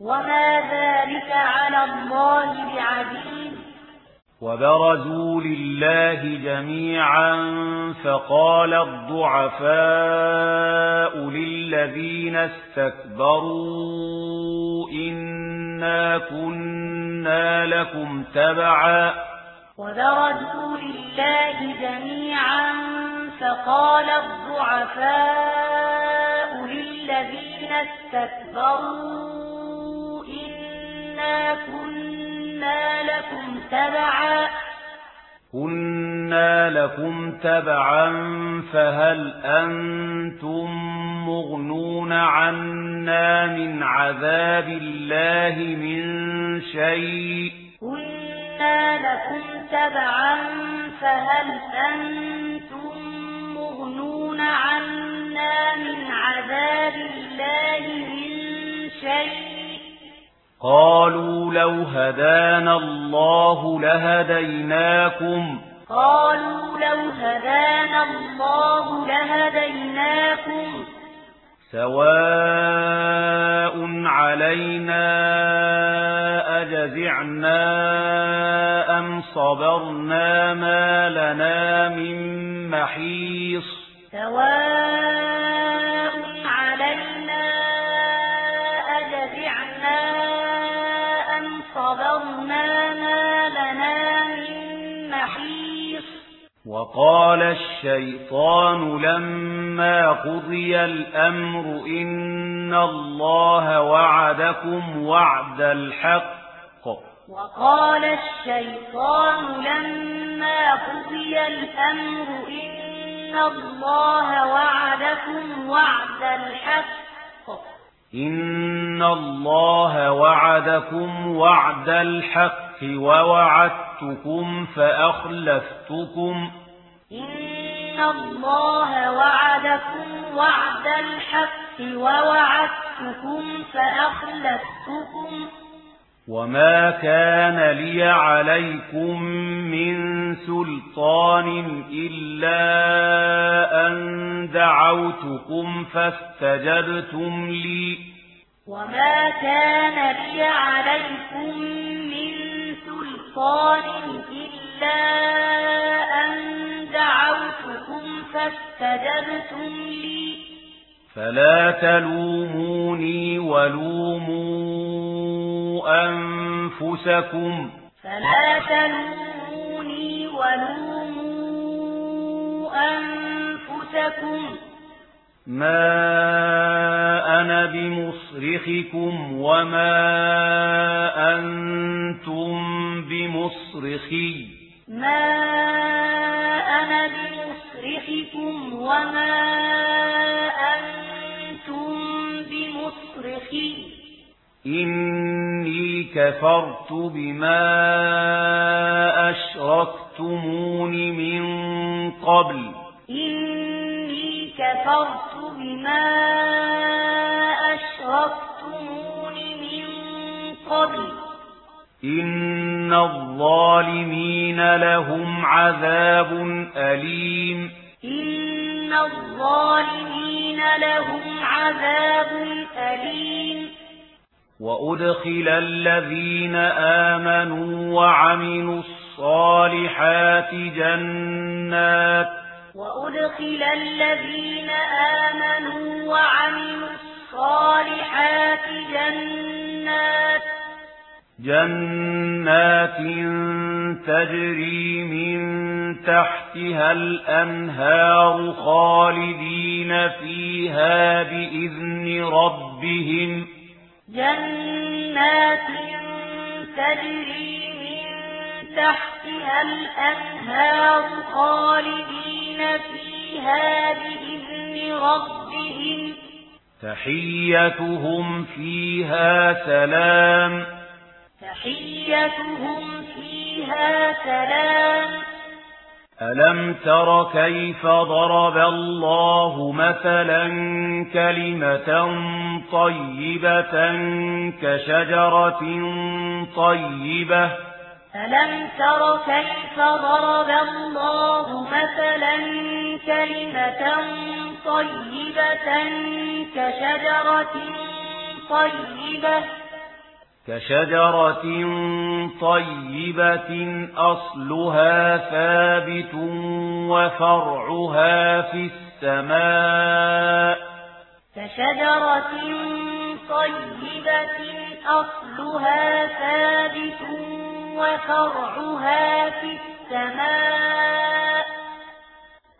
وما ذلك على الله بعزيز وبرزوا لله جميعا فقال الضعفاء للذين استكبروا إنا كنا لكم تبعا وبرزوا لله جميعا فقال الضعفاء للذين استكبروا كُنَّا لَكُمْ تَبَعًا فَهَلْ أَنْتُمْ مُغْنُونَ عَنَّا مِنْ عَذَابِ اللَّهِ مِنْ شَيْءٍ كُنَّا لَكُمْ تَبَعًا فَهَلْ أَنْتُمْ مُغْنُونَ عَنَّا مِنْ عَذَابِ اللَّهِ مِنْ شَيْءٍ قالوا لو هدانا الله لهديناكم. قالوا لو هدانا الله لهديناكم. سواء علينا أجزعنا أم صبرنا ما لنا من محيص. سواء وقال الشيطان لما قضي الأمر إن الله وعدكم وعد الحق. وقال الشيطان لما قضي الأمر إن الله وعدكم وعد الحق. إن الله وعدكم وعد الحق ووعدتكم فأخلفتكم إن الله وعدكم وعد الحق ووعدتكم فأخلفتكم وما كان لي عليكم من سلطان إلا أن دعوتكم فاستجبتم لي. وما كان لي عليكم من سلطان إلا أن فاستجبتم لي. فلا تلوموني ولوموا أنفسكم. فلا تلوموني ولوموا أنفسكم. ما أنا بمصرخكم وما أنتم بمصرخي. ما بِكُمْ وَمَا أَنْتُمْ بِمُصْرِخِي. إِنِّي كَفَرْتُ بِمَا أَشْرَكْتُمُونِ مِنْ قَبْلُ. إِنِّي كَفَرْتُ بِمَا أَشْرَكْتُمُونِ مِنْ قَبْلُ. إن الظالمين لهم عذاب أليم. إن الظالمين لهم عذاب أليم وأدخل الذين آمنوا وعملوا الصالحات جنات وأدخل الذين آمنوا وعملوا الصالحات جنات جنات تجري من تحتها الأنهار خالدين فيها بإذن ربهم. جنات تجري من تحتها الأنهار خالدين فيها بإذن ربهم. تحيتهم فيها سلام. تحيتهم فيها سلام. ألم تر كيف ضرب الله مثلا كلمة طيبة كشجرة طيبة ألم تر كيف ضرب الله مثلا كلمة طيبة كشجرة طيبة كشجرة طيبة أصلها ثابت وفرعها في السماء كشجرة طيبة أصلها ثابت وفرعها في السماء